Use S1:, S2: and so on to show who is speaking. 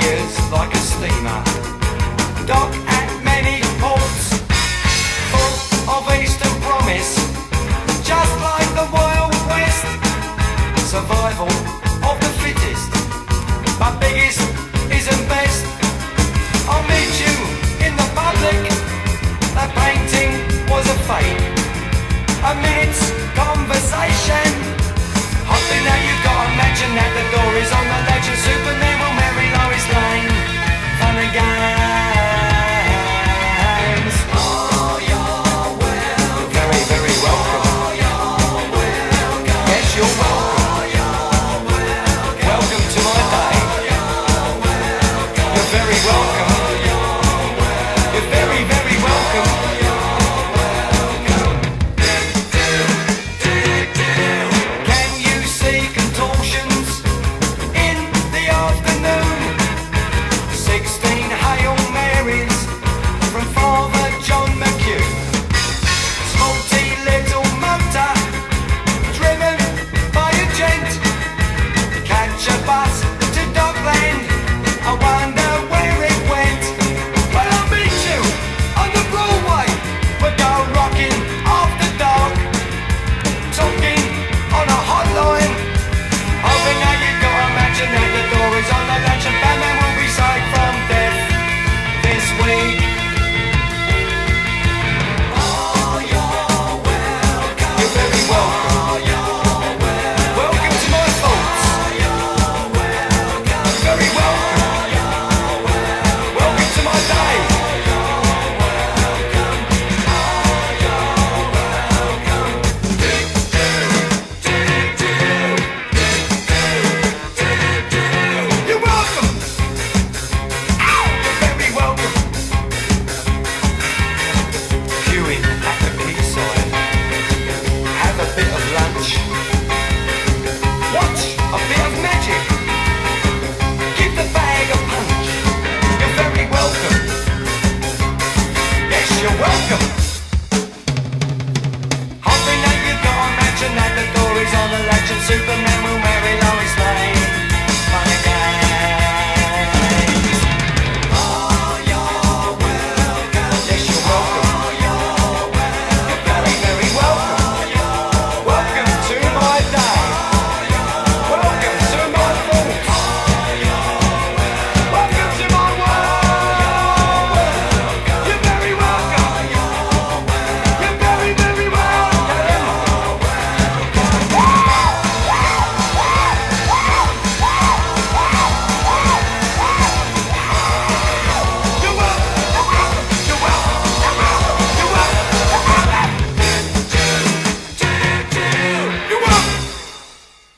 S1: years like a steamer. Welcome.